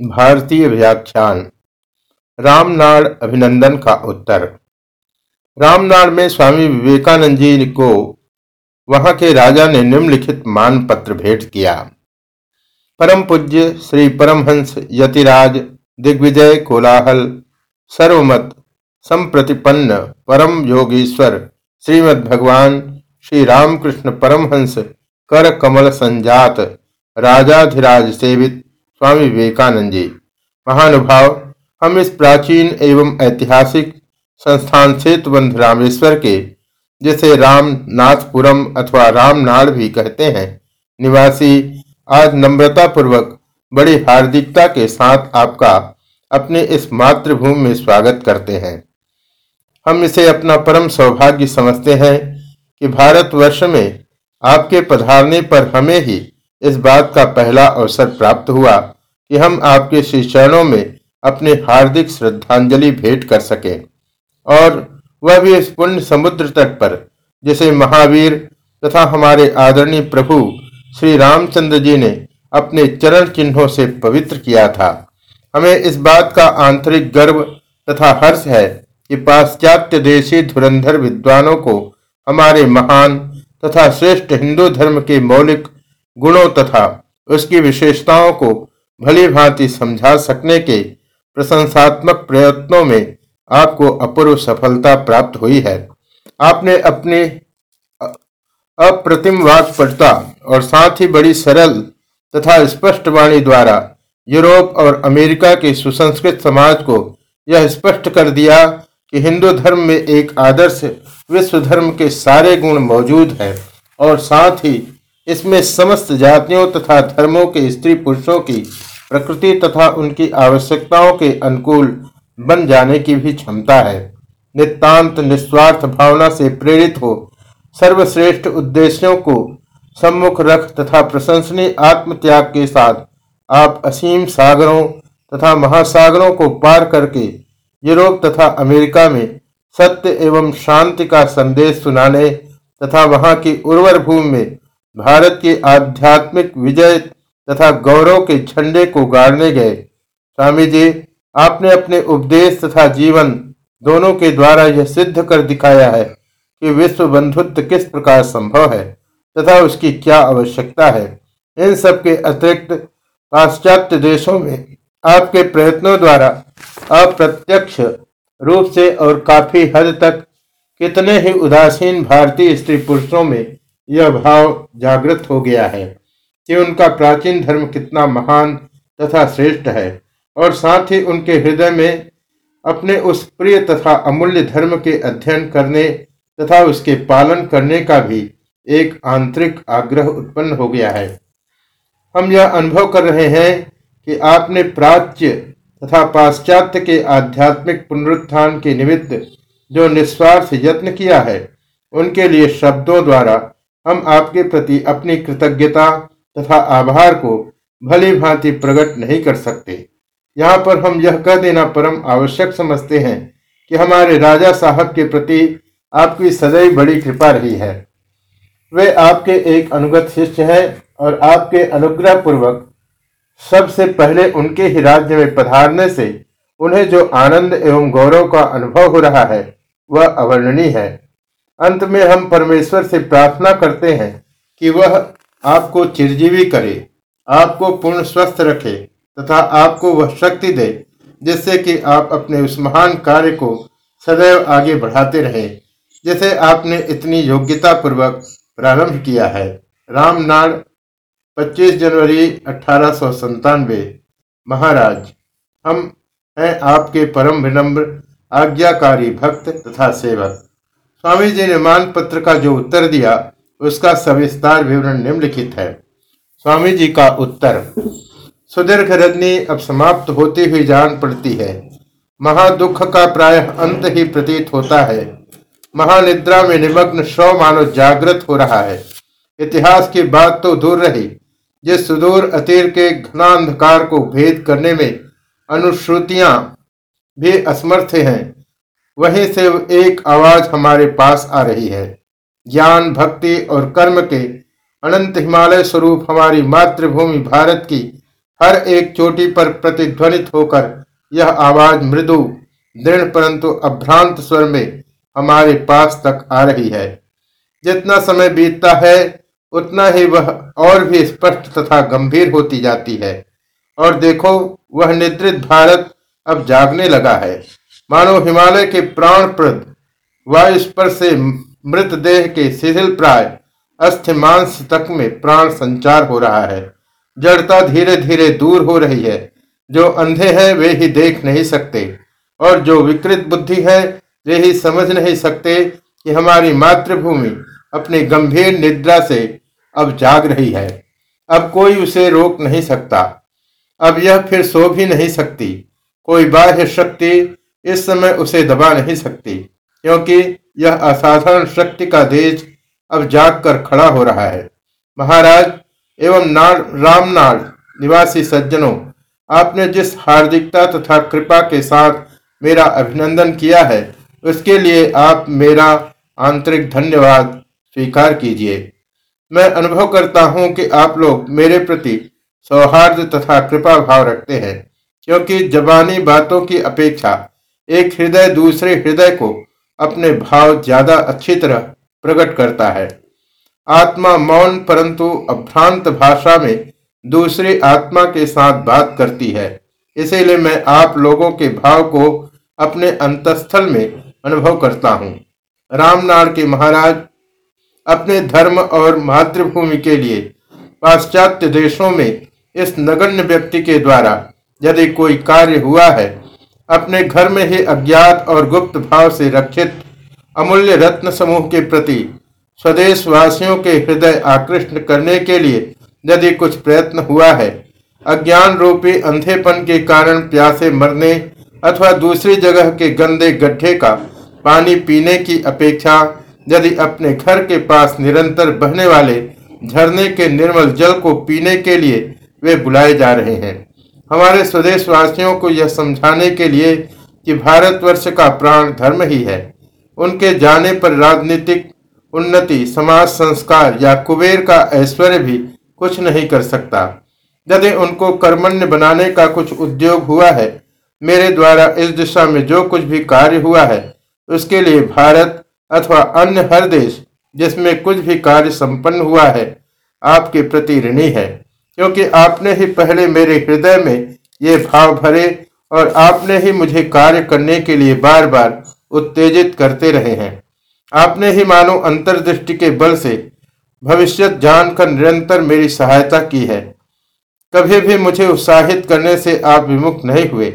भारतीय व्याख्यान, रामनाड़ अभिनंदन का उत्तर। रामनाड़ में स्वामी विवेकानंद जी को वहाँ के राजा ने निम्नलिखित मान पत्र भेंट किया। परम पूज्य श्री परमहंस यतिराज, दिग्विजय कोलाहल, सर्वमत संप्रतिपन्न परम योगीश्वर, श्रीमद भगवान श्री रामकृष्ण परमहंस, कर कमल संजात, राजाधिराज सेवित स्वामी विवेकानंद जी। महानुभाव, हम इस प्राचीन एवं ऐतिहासिक संस्थान सेतुबंध रामेश्वर के, जिसे रामनाथपुरम अथवा रामनाड़ भी कहते हैं, निवासी, आज नम्रता पूर्वक बड़ी हार्दिकता के साथ आपका अपने इस मातृभूमि में स्वागत करते हैं। हम इसे अपना परम सौभाग्य समझते हैं कि भारतवर्ष में आपके पधारने पर हमें ही इस बात का पहला अवसर प्राप्त हुआ। कि हम आपके श्री चरणों में अपने हार्दिक श्रद्धांजलि भेंट कर सके। और वह भी इस पुण्य समुद्र तट पर, जिसे महावीर तथा हमारे आदरणीय प्रभु श्री रामचंद्र जी ने अपने चरण चिन्हों से पवित्र किया था। हमें इस बात का आंतरिक गर्व तथा हर्ष है कि पाश्चात्य देशी धुरंधर विद्वानों को हमारे महान तथा श्रेष्ठ हिंदू धर्म के मौलिक गुणों तथा उसकी विशेषताओं को भली भांति समझा सकने के प्रशंसात्मक प्रयत्नों में आपको अपूर्व सफलता प्राप्त हुई है। आपने अपनी अप्रतिम वाक्पटता और साथ ही बड़ी सरल तथा स्पष्ट वाणी द्वारा यूरोप और अमेरिका के सुसंस्कृत समाज को यह स्पष्ट कर दिया कि हिंदू धर्म में एक आदर्श विश्व धर्म के सारे गुण मौजूद हैं और साथ ही इसमें समस्त जातियों तथा धर्मों के स्त्री पुरुषों की प्रकृति तथा उनकी आवश्यकताओं के अनुकूल बन जाने की भी क्षमता है। नितांत निस्वार्थ भावना से प्रेरित हो, सर्वश्रेष्ठ उद्देश्यों को सम्मुख रख तथा प्रशंसनीय आत्मत्याग के साथ आप असीम सागरों तथा महासागरों को पार करके यूरोप तथा अमेरिका में सत्य एवं शांति का संदेश सुनाने तथा वहाँ की उर्वर भूमि में भारत की आध्यात्मिक विजय तथा गौरव के झंडे को गाड़ने गए। स्वामी जी आपने अपने उपदेश तथा जीवन दोनों के द्वारा यह सिद्ध कर दिखाया है कि विश्व बंधुत्व किस प्रकार संभव है तथा उसकी क्या आवश्यकता है। इन सब के अतिरिक्त पाश्चात्य देशों में आपके प्रयत्नों द्वारा अप्रत्यक्ष रूप से और काफ़ी हद तक कितने ही उदासीन भारतीय स्त्री पुरुषों में यह भाव जागृत हो गया है कि उनका प्राचीन धर्म कितना महान तथा श्रेष्ठ है और साथ ही उनके हृदय में अपने उस प्रिय तथा अमूल्य धर्म के अध्ययन करने तथा उसके पालन करने का भी एक आंतरिक आग्रह उत्पन्न हो गया है। हम यह अनुभव कर रहे हैं कि आपने प्राच्य तथा पाश्चात्य के आध्यात्मिक पुनरुत्थान के निमित्त जो निस्वार्थ यत्न किया है, उनके लिए शब्दों द्वारा हम आपके प्रति अपनी कृतज्ञता तथा आभार को भली भांति प्रकट नहीं कर सकते। यहाँ पर हम यह कह देना परम आवश्यक समझते हैं कि हमारे राजा साहब के प्रति आपकी सदैव बड़ी कृपा रही है। वे आपके एक अनुगत शिष्य हैं और आपके अनुग्रह पूर्वक सबसे पहले उनके ही राज्य में पधारने से उन्हें जो आनंद एवं गौरव का अनुभव हो रहा है, वह अवर्णनीय है। अंत में हम परमेश्वर से प्रार्थना करते हैं कि वह आपको चिरजीवी करे, आपको पूर्ण स्वस्थ रखे तथा आपको वह शक्ति दे, जिससे कि आप अपने उस महान कार्य को सदैव आगे बढ़ाते रहे, जैसे आपने इतनी योग्यता पूर्वक प्रारंभ किया है। रामनाड़ 25 जनवरी अठारह महाराज, हम हैं आपके परम विनम्र, आज्ञाकारी भक्त तथा सेवक। स्वामी जी ने मान पत्र का जो उत्तर दिया, उसका सविस्तार विवरण निम्नलिखित है। स्वामी जी का उत्तर, सुदीर्घ रजनी अब समाप्त होती हुई जान पड़ती है। महादुख का प्राय अंत ही प्रतीत होता है। महानिद्रा में निमग्न शव मानव जागृत हो रहा है। इतिहास की बात तो दूर रही, जिस सुदूर अतीर के घनांधकार को भेद करने में अनुश्रुतियाँ भी असमर्थ हैं। वहीं से एक आवाज़ हमारे पास आ रही है। ज्ञान, भक्ति और कर्म के अनंत हिमालय स्वरूप हमारी मातृभूमि भारत की हर एक चोटी पर प्रतिध्वनित होकर यह आवाज़ मृदु, दृढ़ परंतु अभ्रांत स्वर में हमारे पास तक आ रही है। जितना समय बीतता है, उतना ही वह और भी स्पष्ट तथा गंभीर होती जाती है। और देखो, वह निद्रित भारत अब जागने लगा है। मानो हिमालय के प्राणप्रद वायुस्पर से मृतदेह के शिथिल प्राय, अस्थि मांस तक में प्राण संचार हो रहा है। जड़ता धीरे धीरे दूर हो रही है। जो अंधे हैं, वे ही देख नहीं सकते। और जो विकृत बुद्धि है, वे ही समझ नहीं सकते कि हमारी मातृभूमि अपनी गंभीर निद्रा से अब जाग रही है। अब कोई उसे रोक नहीं सकता। अब यह फिर सो भी नहीं सकती। कोई बाह्य शक्ति इस समय उसे दबा नहीं सकती, क्योंकि यह असाधारण शक्ति का देश अब जाग कर खड़ा हो रहा है। महाराज एवं नाड़ रामनाड़ निवासी सज्जनों, आपने जिस हार्दिकता तथा कृपा के साथ मेरा अभिनंदन किया है, उसके लिए आप मेरा आंतरिक धन्यवाद स्वीकार कीजिए। मैं अनुभव करता हूँ कि आप लोग मेरे प्रति सौहार्द तथा कृपा भाव रखते हैं, क्योंकि जबानी बातों की अपेक्षा एक हृदय दूसरे हृदय को अपने भाव ज़्यादा अच्छी तरह प्रकट करता है। आत्मा मौन परंतु अभ्रांत भाषा में दूसरी आत्मा के साथ बात करती है। इसीलिए मैं आप लोगों के भाव को अपने अंतस्थल में अनुभव करता हूँ। रामनाड़ के महाराज अपने धर्म और मातृभूमि के लिए पाश्चात्य देशों में इस नगण्य व्यक्ति के द्वारा यदि कोई कार्य हुआ है अपने घर में ही अज्ञात और गुप्त भाव से रक्षित अमूल्य रत्न समूह के प्रति स्वदेशवासियों के हृदय आकृष्ट करने के लिए यदि कुछ प्रयत्न हुआ है, अज्ञान रूपी अंधेपन के कारण प्यासे मरने अथवा दूसरी जगह के गंदे गड्ढे का पानी पीने की अपेक्षा यदि अपने घर के पास निरंतर बहने वाले झरने के निर्मल जल को पीने के लिए वे बुलाए जा रहे हैं। हमारे स्वदेश वासियों को यह समझाने के लिए कि भारतवर्ष का प्राण धर्म ही है। उनके जाने पर राजनीतिक, उन्नति, समाज संस्कार या कुबेर का ऐश्वर्य भी कुछ नहीं कर सकता। यदि उनको कर्मण्य बनाने का कुछ उद्योग हुआ है, मेरे द्वारा इस दिशा में जो कुछ भी कार्य हुआ है, उसके लिए भारत अथवा अन्य हर देश जिसमें कुछ भी कार्य संपन्न हुआ है, आपके प्रति ऋणी है। क्योंकि आपने ही पहले मेरे हृदय में ये भाव भरे और आपने ही मुझे कार्य करने के लिए बार बार उत्तेजित करते रहे हैं। आपने ही मानो अंतर्दृष्टि के बल से भविष्य जानकर निरंतर मेरी सहायता की है। कभी भी मुझे उत्साहित करने से आप विमुख नहीं हुए।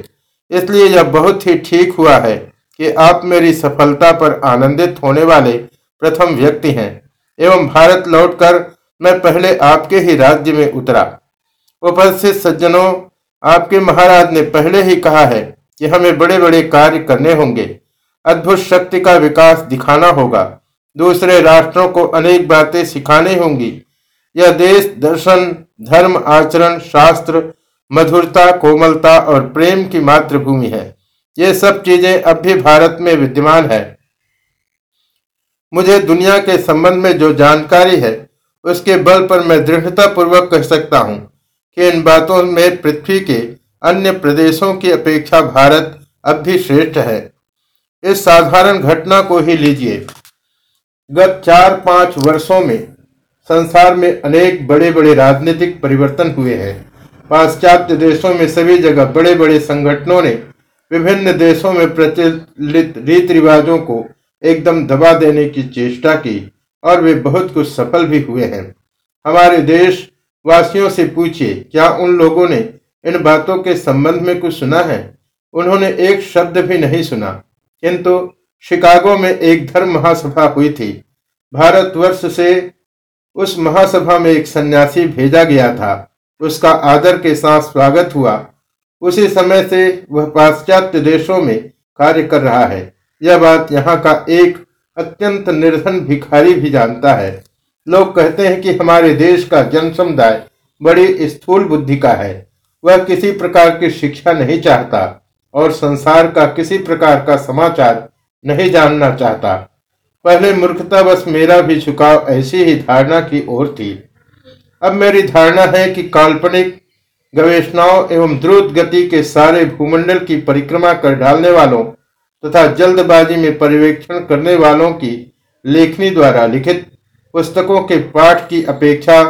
इसलिए यह बहुत ही ठीक हुआ है कि आप मेरी सफलता पर आनंदित होने वाले प्रथम व्यक्ति हैं। एवं भारत लौटकर मैं पहले आपके ही राज्य में उतरा। उपस्थित सज्जनों, आपके महाराज ने पहले ही कहा है कि हमें बड़े बड़े कार्य करने होंगे। अद्भुत शक्ति का विकास दिखाना होगा। दूसरे राष्ट्रों को अनेक बातें सिखानी होंगी। यह देश दर्शन, धर्म, आचरण, शास्त्र, मधुरता, कोमलता और प्रेम की मातृभूमि है। ये सब चीज़ें अब भी भारत में विद्यमान है। मुझे दुनिया के संबंध में जो जानकारी है उसके बल पर मैं दृढ़ता पूर्वक कह सकता हूँ कि इन बातों में पृथ्वी के अन्य प्रदेशों की अपेक्षा भारत अब भी श्रेष्ठ है। इस साधारण घटना को ही लीजिए। गत चार पाँच वर्षों में संसार में अनेक बड़े बड़े राजनीतिक परिवर्तन हुए हैं। पाश्चात्य देशों में सभी जगह बड़े बड़े संगठनों ने विभिन्न देशों में प्रचलित रीति रिवाजों को एकदम दबा देने की चेष्टा की। और वे बहुत कुछ सफल भी हुए हैं। हमारे देश वासियों से पूछिए, क्या उन लोगों ने इन बातों के संबंध में कुछ सुना है? उन्होंने एक शब्द भी नहीं सुना। किंतु शिकागो में एक धर्म महासभा हुई थी। भारतवर्ष से उस महासभा में एक सन्यासी भेजा गया था। उसका आदर के साथ स्वागत हुआ। उसी समय से वह पाश्चात्य देशों में कार्य कर रहा है। यह बात यहाँ का एक अत्यंत निर्धन भिखारी भी जानता है। लोग कहते हैं कि हमारे देश का जन समुदाय बड़ी स्थूल बुद्धि का है। वह किसी प्रकार की शिक्षा नहीं चाहता और संसार का किसी प्रकार का समाचार नहीं जानना चाहता। पहले मूर्खता बस मेरा भी झुकाव ऐसी ही धारणा की ओर थी। अब मेरी धारणा है कि काल्पनिक गवेषणाओं एवं द्रुत गति के सारे भूमंडल की परिक्रमा कर डालने वालों तथा जल्दबाजी में पर्यवेक्षण करने वालों की लेखनी द्वारा लिखित पुस्तकों के पाठ की अपेक्षा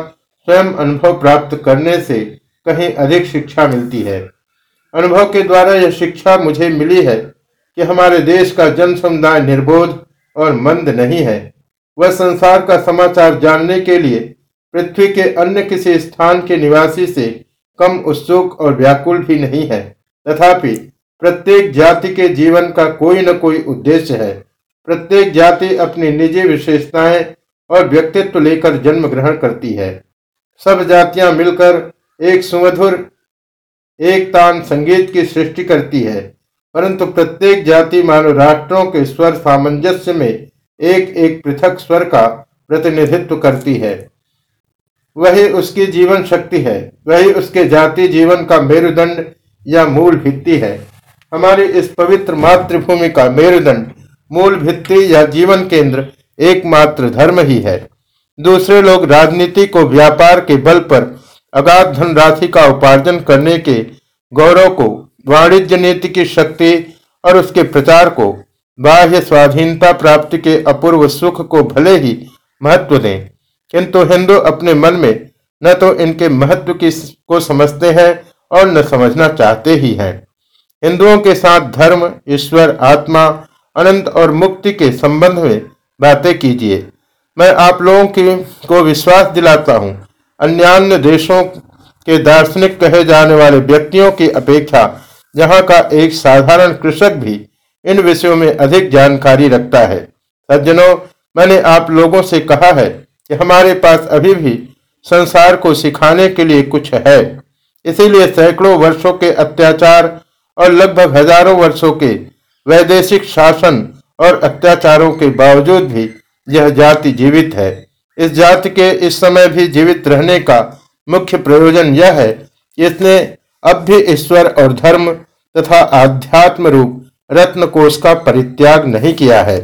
स्वयं अनुभव प्राप्त करने से कहीं अधिक शिक्षा मिलती है। अनुभव के द्वारा यह शिक्षा मुझे मिली है कि हमारे देश का जन समुदाय निर्बोध और मंद नहीं है। वह संसार का समाचार जानने के लिए पृथ्वी के अन्य किसी स्थान के निवासी से कम उत्सुक और व्याकुल भी नहीं है। तथापि प्रत्येक जाति के जीवन का कोई न कोई उद्देश्य है। प्रत्येक जाति अपनी निजी विशेषताएँ और व्यक्तित्व लेकर जन्म ग्रहण करती है। सब जातियाँ मिलकर एक सुमधुर, एक तान संगीत की सृष्टि करती है। परंतु प्रत्येक जाति मानव राष्ट्रों के स्वर सामंजस्य में एक एक पृथक स्वर का प्रतिनिधित्व करती है। वही उसकी जीवन शक्ति है। वही उसके जाति जीवन का मेरुदंड या मूल भित्ति है। हमारी इस पवित्र मातृभूमि का मेरुदंड मूल भित्ति या जीवन केंद्र एकमात्र धर्म ही है। दूसरे लोग राजनीति को व्यापार के बल पर अगाध धनराशि का उपार्जन करने के गौरव को, वाणिज्य नीति की शक्ति और उसके प्रचार को, बाह्य स्वाधीनता प्राप्ति के अपूर्व सुख को भले ही महत्व दें, किंतु हिंदू अपने मन में न तो इनके महत्व की को समझते हैं और न समझना चाहते ही हैं। हिंदुओं के साथ धर्म, ईश्वर, आत्मा, अनंत और मुक्ति के संबंध में बातें कीजिए। मैं आप लोगों की को विश्वास दिलाता हूँ। अन्य देशों के दार्शनिक कहे जाने वाले व्यक्तियों की अपेक्षा यहाँ का एक साधारण कृषक भी इन विषयों में अधिक जानकारी रखता है। सज्जनों, मैंने आप लोगों से कहा है कि हमारे पास अभी भी संसार को सिखाने के लिए कुछ है। इसीलिए सैकड़ों वर्षों के अत्याचार और लगभग हज़ारों वर्षों के वैदेशिक शासन और अत्याचारों के बावजूद भी यह जाति जीवित है। इस जाति के इस समय भी जीवित रहने का मुख्य प्रयोजन यह है, इसने अब भी ईश्वर और धर्म तथा आध्यात्म रूप रत्न कोष का परित्याग नहीं किया है।